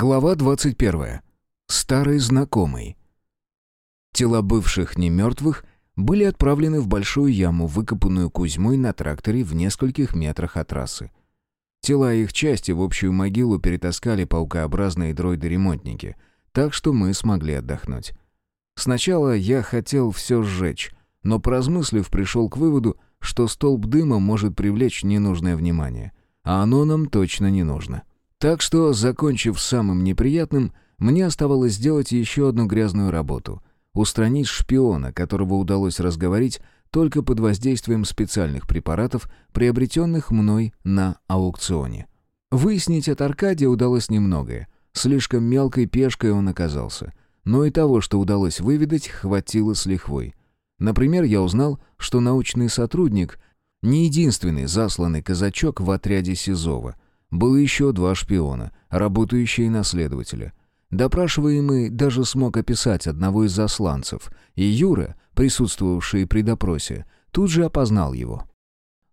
Глава 21. Старый знакомый. Тела бывших немертвых были отправлены в большую яму, выкопанную Кузьмой на тракторе в нескольких метрах от трассы. Тела их части в общую могилу перетаскали паукообразные дроиды-ремонтники, так что мы смогли отдохнуть. Сначала я хотел все сжечь, но, поразмыслив, пришел к выводу, что столб дыма может привлечь ненужное внимание, а оно нам точно не нужно. Так что, закончив самым неприятным, мне оставалось сделать еще одну грязную работу — устранить шпиона, которого удалось разговорить только под воздействием специальных препаратов, приобретенных мной на аукционе. Выяснить от Аркадия удалось немногое. Слишком мелкой пешкой он оказался. Но и того, что удалось выведать, хватило с лихвой. Например, я узнал, что научный сотрудник — не единственный засланный казачок в отряде Сизова. Было еще два шпиона, работающие на следователя. Допрашиваемый даже смог описать одного из засланцев, и Юра, присутствовавший при допросе, тут же опознал его.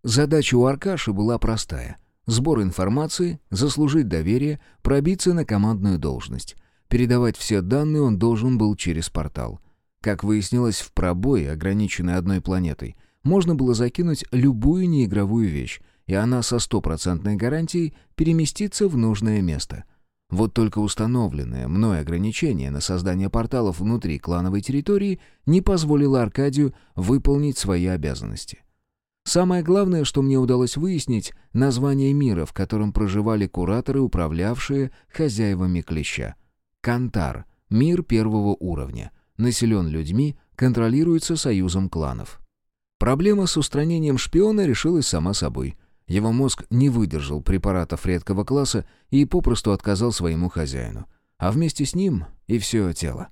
Задача у Аркаши была простая — сбор информации, заслужить доверие, пробиться на командную должность. Передавать все данные он должен был через портал. Как выяснилось, в пробой, ограниченный одной планетой, можно было закинуть любую неигровую вещь, и она со стопроцентной гарантией переместится в нужное место. Вот только установленное мной ограничение на создание порталов внутри клановой территории не позволило Аркадию выполнить свои обязанности. Самое главное, что мне удалось выяснить, название мира, в котором проживали кураторы, управлявшие хозяевами клеща. Кантар, мир первого уровня населен людьми, контролируется союзом кланов. Проблема с устранением шпиона решилась сама собой. Его мозг не выдержал препаратов редкого класса и попросту отказал своему хозяину. А вместе с ним и все тело.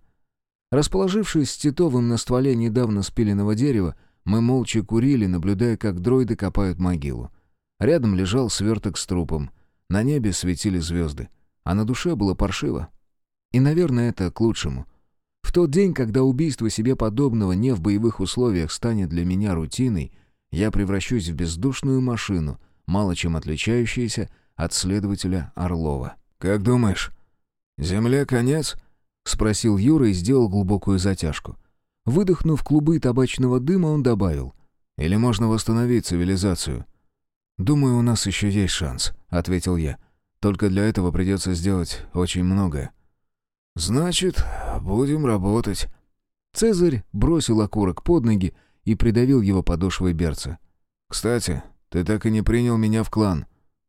Расположившись с Титовым на стволе недавно спиленного дерева, мы молча курили, наблюдая, как дроиды копают могилу. Рядом лежал сверток с трупом. На небе светили звезды. А на душе было паршиво. И, наверное, это к лучшему — в тот день, когда убийство себе подобного не в боевых условиях станет для меня рутиной, я превращусь в бездушную машину, мало чем отличающуюся от следователя Орлова. «Как думаешь, земле конец?» — спросил Юра и сделал глубокую затяжку. Выдохнув клубы табачного дыма, он добавил. «Или можно восстановить цивилизацию?» «Думаю, у нас еще есть шанс», — ответил я. «Только для этого придется сделать очень многое». «Значит, будем работать». Цезарь бросил окурок под ноги и придавил его подошвой берца. «Кстати, ты так и не принял меня в клан.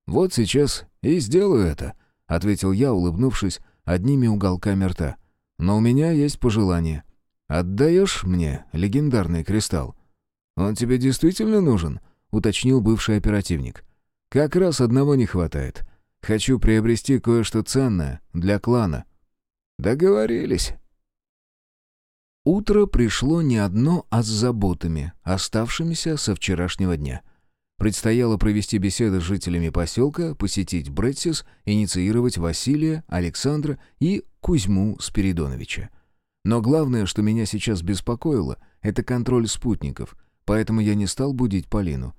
Вот сейчас и сделаю это», — ответил я, улыбнувшись одними уголками рта. «Но у меня есть пожелание. Отдаешь мне легендарный кристалл?» «Он тебе действительно нужен?» — уточнил бывший оперативник. «Как раз одного не хватает. Хочу приобрести кое-что ценное для клана». «Договорились». Утро пришло не одно, а с заботами, оставшимися со вчерашнего дня. Предстояло провести беседы с жителями поселка, посетить Бретсис, инициировать Василия, Александра и Кузьму Спиридоновича. Но главное, что меня сейчас беспокоило, это контроль спутников, поэтому я не стал будить Полину.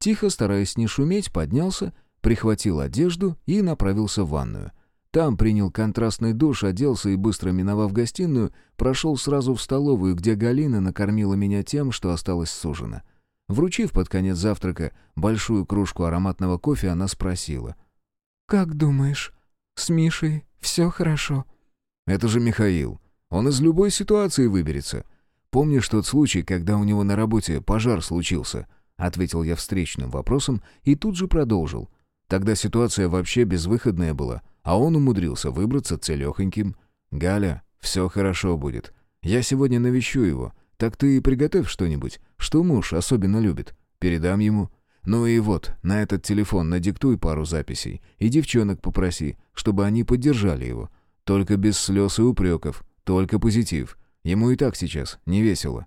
Тихо, стараясь не шуметь, поднялся, прихватил одежду и направился в ванную. Там принял контрастный душ, оделся и, быстро миновав гостиную, прошел сразу в столовую, где Галина накормила меня тем, что осталось с ужина. Вручив под конец завтрака большую кружку ароматного кофе, она спросила. «Как думаешь, с Мишей все хорошо?» «Это же Михаил. Он из любой ситуации выберется. Помнишь тот случай, когда у него на работе пожар случился?» Ответил я встречным вопросом и тут же продолжил. Тогда ситуация вообще безвыходная была а он умудрился выбраться целехоньким. «Галя, все хорошо будет. Я сегодня навещу его. Так ты приготовь что-нибудь, что муж особенно любит. Передам ему. Ну и вот, на этот телефон надиктуй пару записей и девчонок попроси, чтобы они поддержали его. Только без слез и упреков, только позитив. Ему и так сейчас не весело».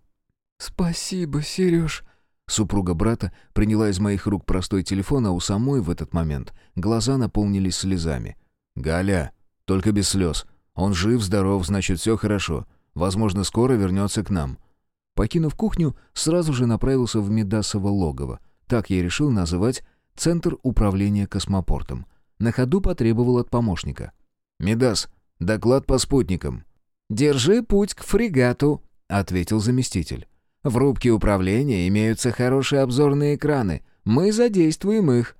«Спасибо, Сереж», Супруга брата приняла из моих рук простой телефон, а у самой в этот момент глаза наполнились слезами. «Галя, только без слез. Он жив, здоров, значит, все хорошо. Возможно, скоро вернется к нам». Покинув кухню, сразу же направился в Медасово логово. Так я решил называть Центр управления космопортом. На ходу потребовал от помощника. «Медас, доклад по спутникам». «Держи путь к фрегату», — ответил заместитель. «В рубке управления имеются хорошие обзорные экраны. Мы задействуем их».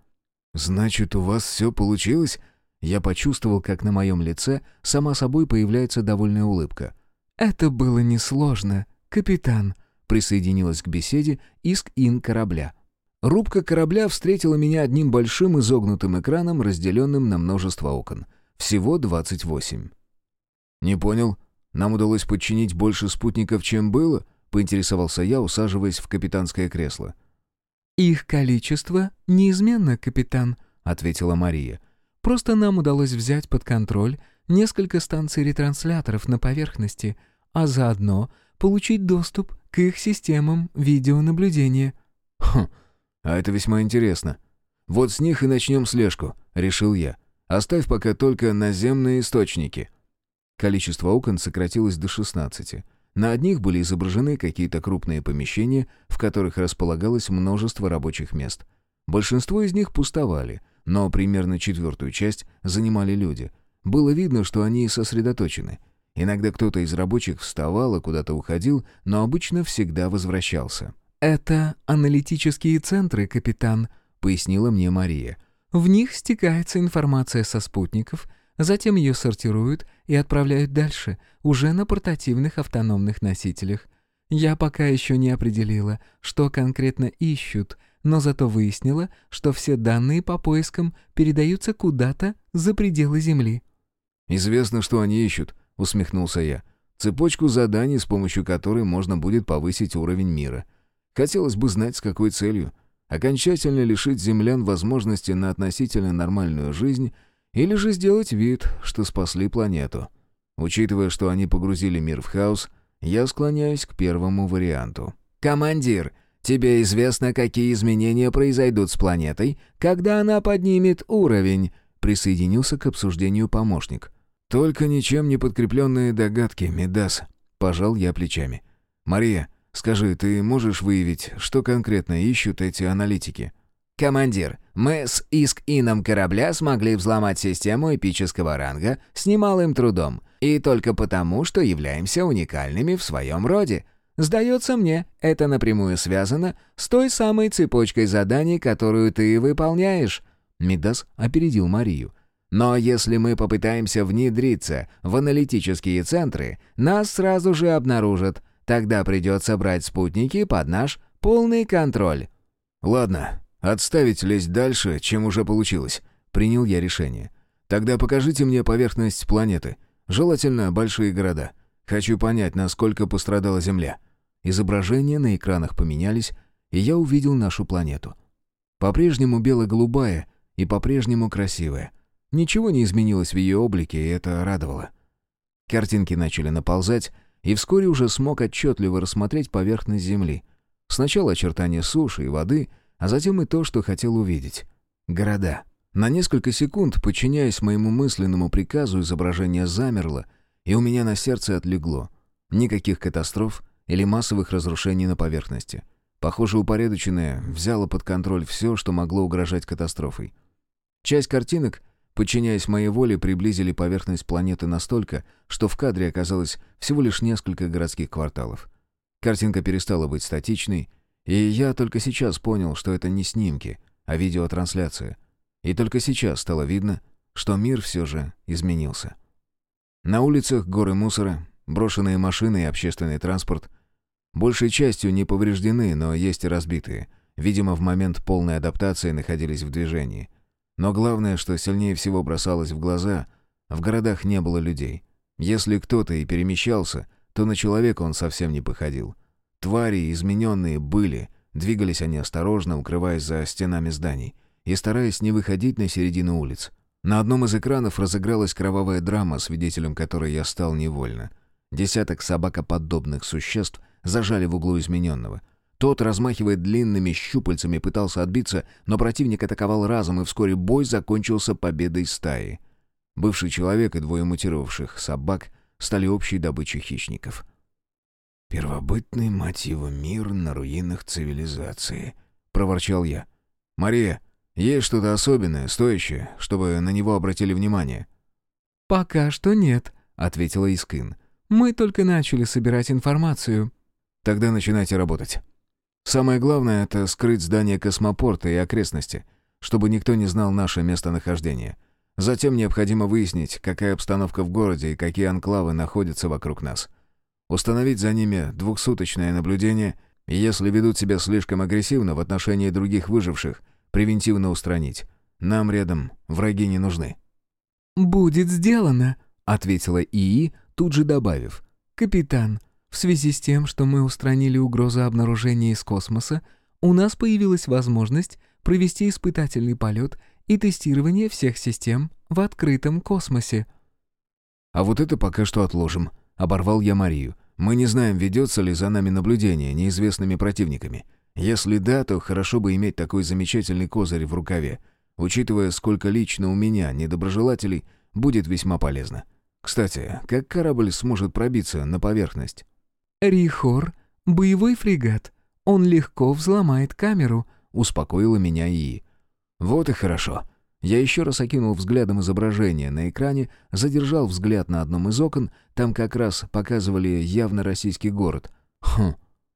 «Значит, у вас все получилось?» Я почувствовал, как на моем лице сама собой появляется довольная улыбка. «Это было несложно, капитан», — присоединилась к беседе Иск-Ин корабля. Рубка корабля встретила меня одним большим изогнутым экраном, разделенным на множество окон. Всего 28. «Не понял. Нам удалось подчинить больше спутников, чем было?» — поинтересовался я, усаживаясь в капитанское кресло. «Их количество неизменно, капитан», — ответила Мария. «Просто нам удалось взять под контроль несколько станций ретрансляторов на поверхности, а заодно получить доступ к их системам видеонаблюдения». «Хм, а это весьма интересно. Вот с них и начнем слежку», — решил я. «Оставь пока только наземные источники». Количество окон сократилось до 16. На одних были изображены какие-то крупные помещения, в которых располагалось множество рабочих мест. Большинство из них пустовали, но примерно четвертую часть занимали люди. Было видно, что они сосредоточены. Иногда кто-то из рабочих вставал и куда-то уходил, но обычно всегда возвращался. «Это аналитические центры, капитан», — пояснила мне Мария. «В них стекается информация со спутников, затем ее сортируют и отправляют дальше, уже на портативных автономных носителях. Я пока еще не определила, что конкретно ищут, но зато выяснила, что все данные по поискам передаются куда-то за пределы Земли». «Известно, что они ищут», — усмехнулся я. «Цепочку заданий, с помощью которой можно будет повысить уровень мира». Хотелось бы знать, с какой целью. Окончательно лишить землян возможности на относительно нормальную жизнь или же сделать вид, что спасли планету. Учитывая, что они погрузили мир в хаос, я склоняюсь к первому варианту. «Командир, тебе известно, какие изменения произойдут с планетой, когда она поднимет уровень?» Присоединился к обсуждению помощник. «Только ничем не подкрепленные догадки, Медас», — пожал я плечами. «Мария, Скажи, ты можешь выявить, что конкретно ищут эти аналитики?» «Командир, мы с Иск-Ином корабля смогли взломать систему эпического ранга с немалым трудом, и только потому, что являемся уникальными в своем роде. Сдается мне, это напрямую связано с той самой цепочкой заданий, которую ты выполняешь». Мидас опередил Марию. «Но если мы попытаемся внедриться в аналитические центры, нас сразу же обнаружат». Тогда придется брать спутники под наш полный контроль». «Ладно, отставить лезть дальше, чем уже получилось», — принял я решение. «Тогда покажите мне поверхность планеты. Желательно большие города. Хочу понять, насколько пострадала Земля». Изображения на экранах поменялись, и я увидел нашу планету. По-прежнему бело-голубая и по-прежнему красивая. Ничего не изменилось в ее облике, и это радовало. Картинки начали наползать, и вскоре уже смог отчетливо рассмотреть поверхность Земли. Сначала очертания суши и воды, а затем и то, что хотел увидеть. Города. На несколько секунд, подчиняясь моему мысленному приказу, изображение замерло, и у меня на сердце отлегло. Никаких катастроф или массовых разрушений на поверхности. Похоже, упорядоченное взяло под контроль все, что могло угрожать катастрофой. Часть картинок подчиняясь моей воле, приблизили поверхность планеты настолько, что в кадре оказалось всего лишь несколько городских кварталов. Картинка перестала быть статичной, и я только сейчас понял, что это не снимки, а видеотрансляция. И только сейчас стало видно, что мир все же изменился. На улицах горы мусора, брошенные машины и общественный транспорт большей частью не повреждены, но есть и разбитые. Видимо, в момент полной адаптации находились в движении — но главное, что сильнее всего бросалось в глаза, в городах не было людей. Если кто-то и перемещался, то на человека он совсем не походил. Твари, измененные, были, двигались они осторожно, укрываясь за стенами зданий и стараясь не выходить на середину улиц. На одном из экранов разыгралась кровавая драма, свидетелем которой я стал невольно. Десяток собакоподобных существ зажали в углу измененного. Тот, размахивая длинными щупальцами, пытался отбиться, но противник атаковал разом, и вскоре бой закончился победой стаи. Бывший человек и двое мутировавших собак стали общей добычей хищников. «Первобытный, мать его, мир на руинах цивилизации», — проворчал я. «Мария, есть что-то особенное, стоящее, чтобы на него обратили внимание?» «Пока что нет», — ответила Искин. «Мы только начали собирать информацию». «Тогда начинайте работать. Самое главное — это скрыть здание космопорта и окрестности, чтобы никто не знал наше местонахождение. Затем необходимо выяснить, какая обстановка в городе и какие анклавы находятся вокруг нас. Установить за ними двухсуточное наблюдение — и если ведут себя слишком агрессивно в отношении других выживших, превентивно устранить. Нам рядом враги не нужны». «Будет сделано», — ответила ИИ, тут же добавив. «Капитан, в связи с тем, что мы устранили угрозу обнаружения из космоса, у нас появилась возможность провести испытательный полет и тестирование всех систем в открытом космосе». «А вот это пока что отложим», — оборвал я Марию. Мы не знаем, ведется ли за нами наблюдение неизвестными противниками. Если да, то хорошо бы иметь такой замечательный козырь в рукаве. Учитывая, сколько лично у меня недоброжелателей, будет весьма полезно. Кстати, как корабль сможет пробиться на поверхность? «Рихор — боевой фрегат. Он легко взломает камеру», — успокоила меня ИИ. «Вот и хорошо. Я еще раз окинул взглядом изображение на экране, задержал взгляд на одном из окон, там как раз показывали явно российский город. Хм,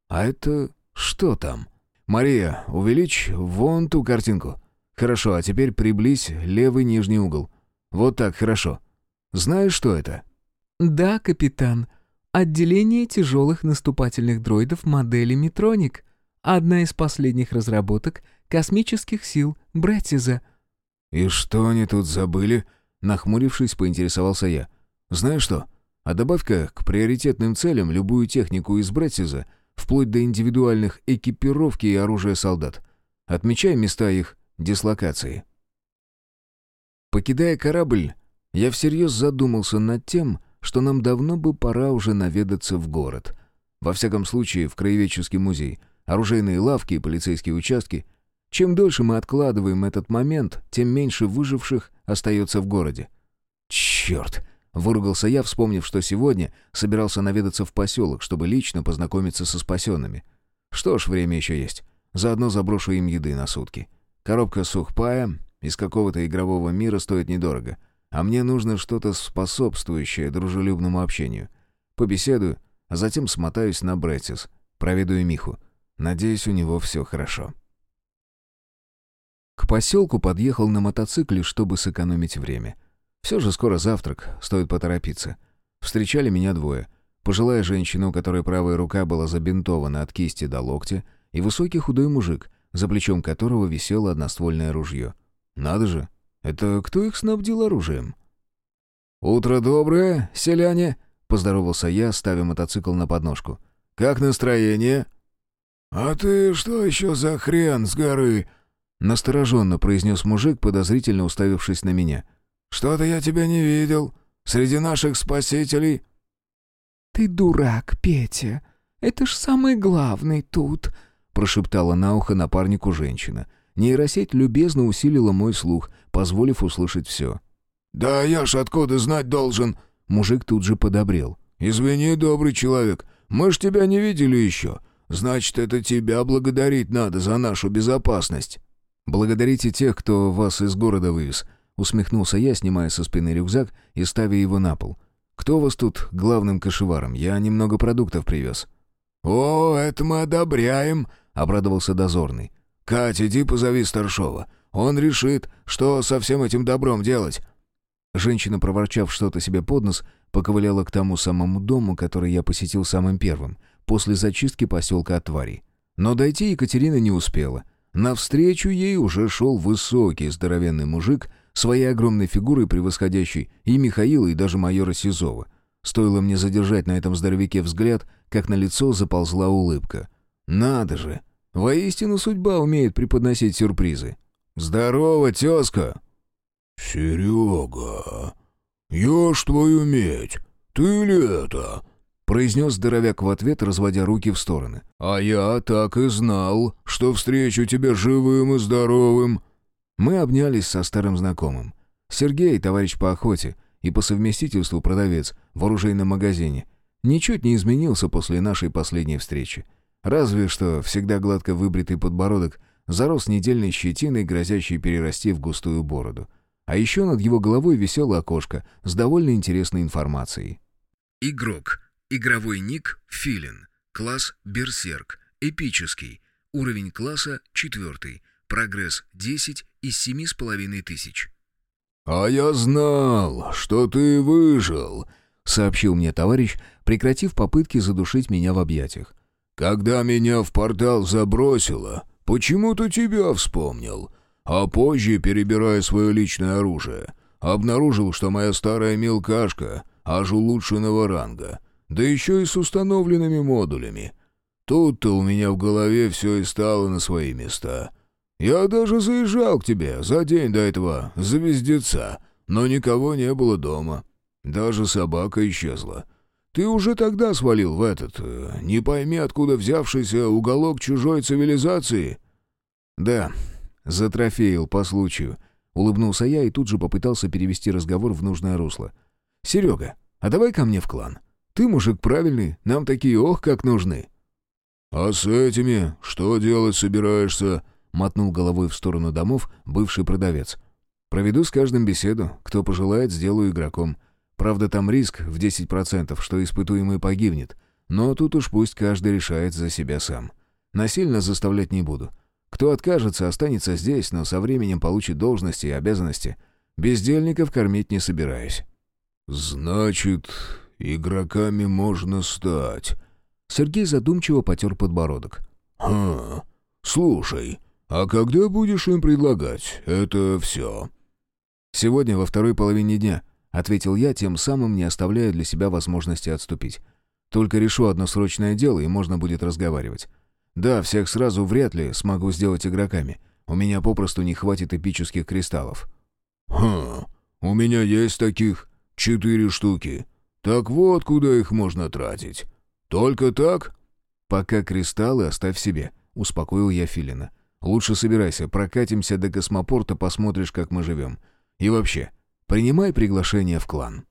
а это что там? «Мария, увеличь вон ту картинку». «Хорошо, а теперь приблизь левый нижний угол. Вот так, хорошо. Знаешь, что это?» «Да, капитан. Отделение тяжелых наступательных дроидов модели «Метроник». Одна из последних разработок космических сил Бреттиза — «И что они тут забыли?» Нахмурившись, поинтересовался я. «Знаешь что? А добавь-ка к приоритетным целям любую технику из Брэдсиза, вплоть до индивидуальных экипировки и оружия солдат. Отмечай места их дислокации». Покидая корабль, я всерьез задумался над тем, что нам давно бы пора уже наведаться в город. Во всяком случае, в краеведческий музей, оружейные лавки и полицейские участки, чем дольше мы откладываем этот момент, тем меньше выживших остается в городе. «Черт!» — выругался я, вспомнив, что сегодня собирался наведаться в поселок, чтобы лично познакомиться со спасенными. Что ж, время еще есть. Заодно заброшу им еды на сутки. Коробка сухпая из какого-то игрового мира стоит недорого, а мне нужно что-то способствующее дружелюбному общению. Побеседую, а затем смотаюсь на Бретис, проведу Миху. Надеюсь, у него все хорошо. К поселку подъехал на мотоцикле, чтобы сэкономить время. Все же скоро завтрак, стоит поторопиться. Встречали меня двое. Пожилая женщина, у которой правая рука была забинтована от кисти до локтя, и высокий худой мужик, за плечом которого висело одноствольное ружье. Надо же, это кто их снабдил оружием? «Утро доброе, селяне!» — поздоровался я, ставя мотоцикл на подножку. «Как настроение?» «А ты что еще за хрен с горы?» Настороженно произнес мужик, подозрительно уставившись на меня. «Что-то я тебя не видел. Среди наших спасителей...» «Ты дурак, Петя. Это ж самый главный тут», — прошептала на ухо напарнику женщина. Нейросеть любезно усилила мой слух, позволив услышать все. «Да я ж откуда знать должен?» Мужик тут же подобрел. «Извини, добрый человек, мы ж тебя не видели еще. Значит, это тебя благодарить надо за нашу безопасность». «Благодарите тех, кто вас из города вывез», — усмехнулся я, снимая со спины рюкзак и ставя его на пол. «Кто вас тут главным кошеваром? Я немного продуктов привез». «О, это мы одобряем», — обрадовался дозорный. «Катя, иди позови старшова. Он решит, что со всем этим добром делать». Женщина, проворчав что-то себе под нос, поковыляла к тому самому дому, который я посетил самым первым, после зачистки поселка от тварей. Но дойти Екатерина не успела — Навстречу ей уже шел высокий здоровенный мужик, своей огромной фигурой превосходящий и Михаила, и даже майора Сизова. Стоило мне задержать на этом здоровяке взгляд, как на лицо заползла улыбка. «Надо же! Воистину судьба умеет преподносить сюрпризы!» «Здорово, тезка!» «Серега, я ж твою медь! Ты ли это?» произнес здоровяк в ответ, разводя руки в стороны. «А я так и знал, что встречу тебя живым и здоровым». Мы обнялись со старым знакомым. Сергей, товарищ по охоте, и по совместительству продавец в оружейном магазине, ничуть не изменился после нашей последней встречи. Разве что всегда гладко выбритый подбородок зарос недельной щетиной, грозящей перерасти в густую бороду. А еще над его головой висело окошко с довольно интересной информацией. Игрок. Игровой ник «Филин». Класс «Берсерк». Эпический. Уровень класса 4. Прогресс 10 из семи с половиной тысяч. «А я знал, что ты выжил», — сообщил мне товарищ, прекратив попытки задушить меня в объятиях. «Когда меня в портал забросило, почему-то тебя вспомнил, а позже, перебирая свое личное оружие, обнаружил, что моя старая мелкашка аж улучшенного ранга, да еще и с установленными модулями. Тут-то у меня в голове все и стало на свои места. Я даже заезжал к тебе за день до этого звездеца, но никого не было дома. Даже собака исчезла. Ты уже тогда свалил в этот, э, не пойми откуда взявшийся уголок чужой цивилизации?» «Да, затрофеил по случаю», — улыбнулся я и тут же попытался перевести разговор в нужное русло. «Серега, а давай ко мне в клан. Ты мужик правильный, нам такие ох как нужны». «А с этими что делать собираешься?» мотнул головой в сторону домов бывший продавец. «Проведу с каждым беседу. Кто пожелает, сделаю игроком. Правда, там риск в 10%, что испытуемый погибнет. Но тут уж пусть каждый решает за себя сам. Насильно заставлять не буду. Кто откажется, останется здесь, но со временем получит должности и обязанности. Бездельников кормить не собираюсь». «Значит, игроками можно стать». Сергей задумчиво потер подбородок. «Хм, слушай, «А когда будешь им предлагать это все?» «Сегодня во второй половине дня», — ответил я, тем самым не оставляя для себя возможности отступить. «Только решу одно срочное дело, и можно будет разговаривать. Да, всех сразу вряд ли смогу сделать игроками. У меня попросту не хватит эпических кристаллов». «Хм, у меня есть таких четыре штуки. Так вот, куда их можно тратить. Только так?» «Пока кристаллы оставь себе», — успокоил я Филина. Лучше собирайся, прокатимся до космопорта, посмотришь, как мы живем. И вообще, принимай приглашение в клан».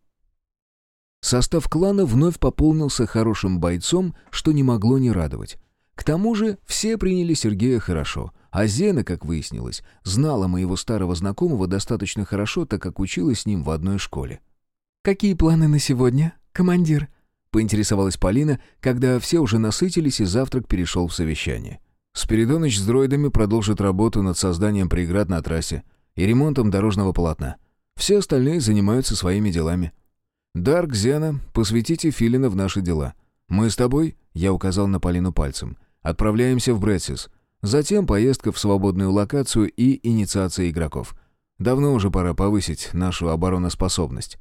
Состав клана вновь пополнился хорошим бойцом, что не могло не радовать. К тому же все приняли Сергея хорошо, а Зена, как выяснилось, знала моего старого знакомого достаточно хорошо, так как училась с ним в одной школе. «Какие планы на сегодня, командир?» — поинтересовалась Полина, когда все уже насытились и завтрак перешел в совещание. Спиридоныч с дроидами продолжит работу над созданием преград на трассе и ремонтом дорожного полотна. Все остальные занимаются своими делами. «Дарк, Зена, посвятите Филина в наши дела. Мы с тобой, — я указал на Полину пальцем, — отправляемся в Бретсис. Затем поездка в свободную локацию и инициация игроков. Давно уже пора повысить нашу обороноспособность».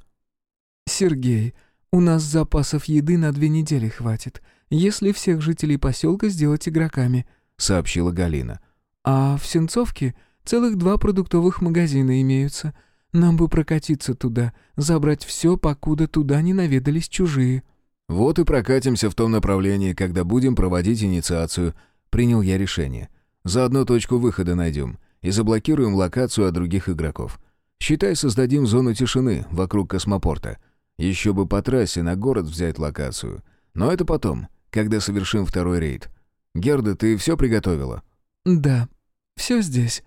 «Сергей, у нас запасов еды на две недели хватит, если всех жителей поселка сделать игроками», — сообщила Галина. «А в Сенцовке целых два продуктовых магазина имеются. Нам бы прокатиться туда, забрать все, покуда туда не наведались чужие». «Вот и прокатимся в том направлении, когда будем проводить инициацию», — принял я решение. «Заодно точку выхода найдем и заблокируем локацию от других игроков. Считай, создадим зону тишины вокруг космопорта. Еще бы по трассе на город взять локацию. Но это потом, когда совершим второй рейд. «Герда, ты все приготовила?» «Да, все здесь».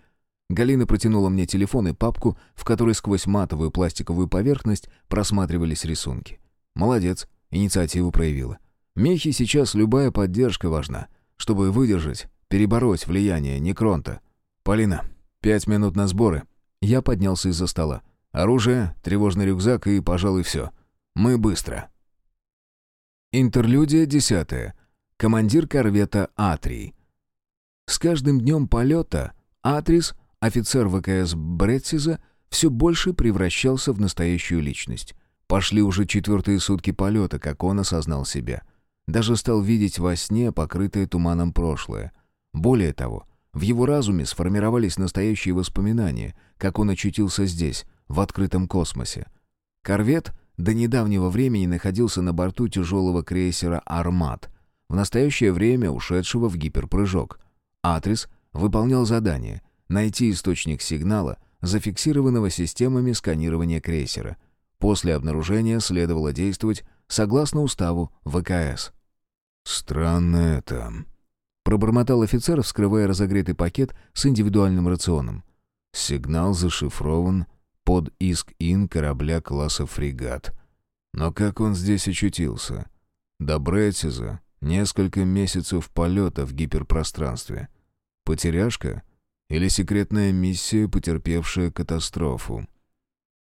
Галина протянула мне телефон и папку, в которой сквозь матовую пластиковую поверхность просматривались рисунки. «Молодец, инициативу проявила. Мехи сейчас любая поддержка важна, чтобы выдержать, перебороть влияние Некронта. Полина, пять минут на сборы». Я поднялся из-за стола. Оружие, тревожный рюкзак и, пожалуй, все. Мы быстро. Интерлюдия десятая командир корвета «Атрий». С каждым днем полета Атрис, офицер ВКС Бретсиза, все больше превращался в настоящую личность. Пошли уже четвертые сутки полета, как он осознал себя. Даже стал видеть во сне покрытое туманом прошлое. Более того, в его разуме сформировались настоящие воспоминания, как он очутился здесь, в открытом космосе. Корвет до недавнего времени находился на борту тяжелого крейсера «Армат», в настоящее время ушедшего в гиперпрыжок. Атрис выполнял задание — найти источник сигнала, зафиксированного системами сканирования крейсера. После обнаружения следовало действовать согласно уставу ВКС. «Странно это», — пробормотал офицер, вскрывая разогретый пакет с индивидуальным рационом. «Сигнал зашифрован под иск-ин корабля класса «Фрегат». Но как он здесь очутился? До Бретиза несколько месяцев полета в гиперпространстве. Потеряшка? Или секретная миссия, потерпевшая катастрофу?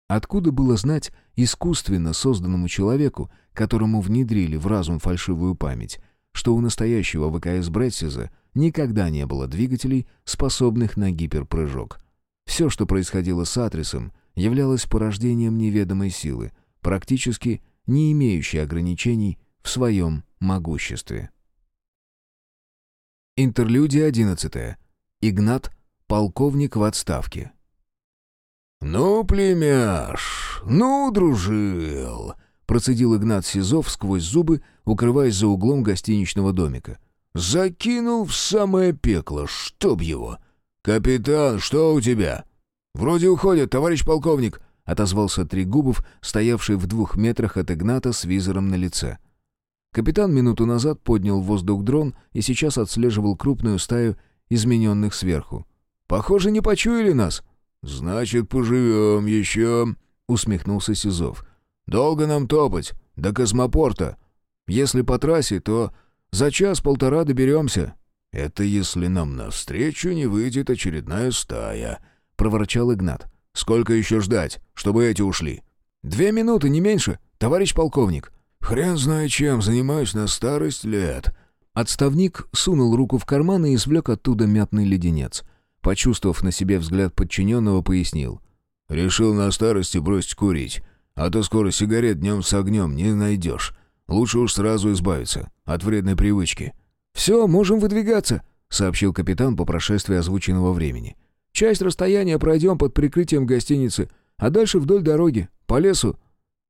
Откуда было знать искусственно созданному человеку, которому внедрили в разум фальшивую память, что у настоящего ВКС Бретсиза никогда не было двигателей, способных на гиперпрыжок? Все, что происходило с Атрисом, являлось порождением неведомой силы, практически не имеющей ограничений в своем могуществе. Интерлюдия 11. Игнат, полковник в отставке. «Ну, племяш, ну, дружил!» Процедил Игнат Сизов сквозь зубы, укрываясь за углом гостиничного домика. «Закинул в самое пекло, чтоб его! Капитан, что у тебя?» «Вроде уходят, товарищ полковник», — отозвался Трегубов, стоявший в двух метрах от Игната с визором на лице. Капитан минуту назад поднял воздух дрон и сейчас отслеживал крупную стаю измененных сверху. «Похоже, не почуяли нас». «Значит, поживем еще», — усмехнулся Сизов. «Долго нам топать? До космопорта. Если по трассе, то за час-полтора доберемся». «Это если нам навстречу не выйдет очередная стая», — проворчал Игнат. «Сколько еще ждать, чтобы эти ушли?» «Две минуты, не меньше, товарищ полковник». «Хрен знает чем, занимаюсь на старость лет». Отставник сунул руку в карман и извлек оттуда мятный леденец. Почувствовав на себе взгляд подчиненного, пояснил. «Решил на старости бросить курить. А то скоро сигарет днем с огнем не найдешь. Лучше уж сразу избавиться от вредной привычки». «Все, можем выдвигаться», — сообщил капитан по прошествии озвученного времени. «Часть расстояния пройдем под прикрытием гостиницы, а дальше вдоль дороги, по лесу».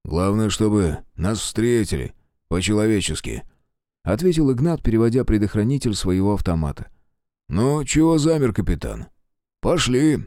«Главное, чтобы нас встретили, по-человечески», — ответил Игнат, переводя предохранитель своего автомата. «Ну, чего замер, капитан? Пошли!»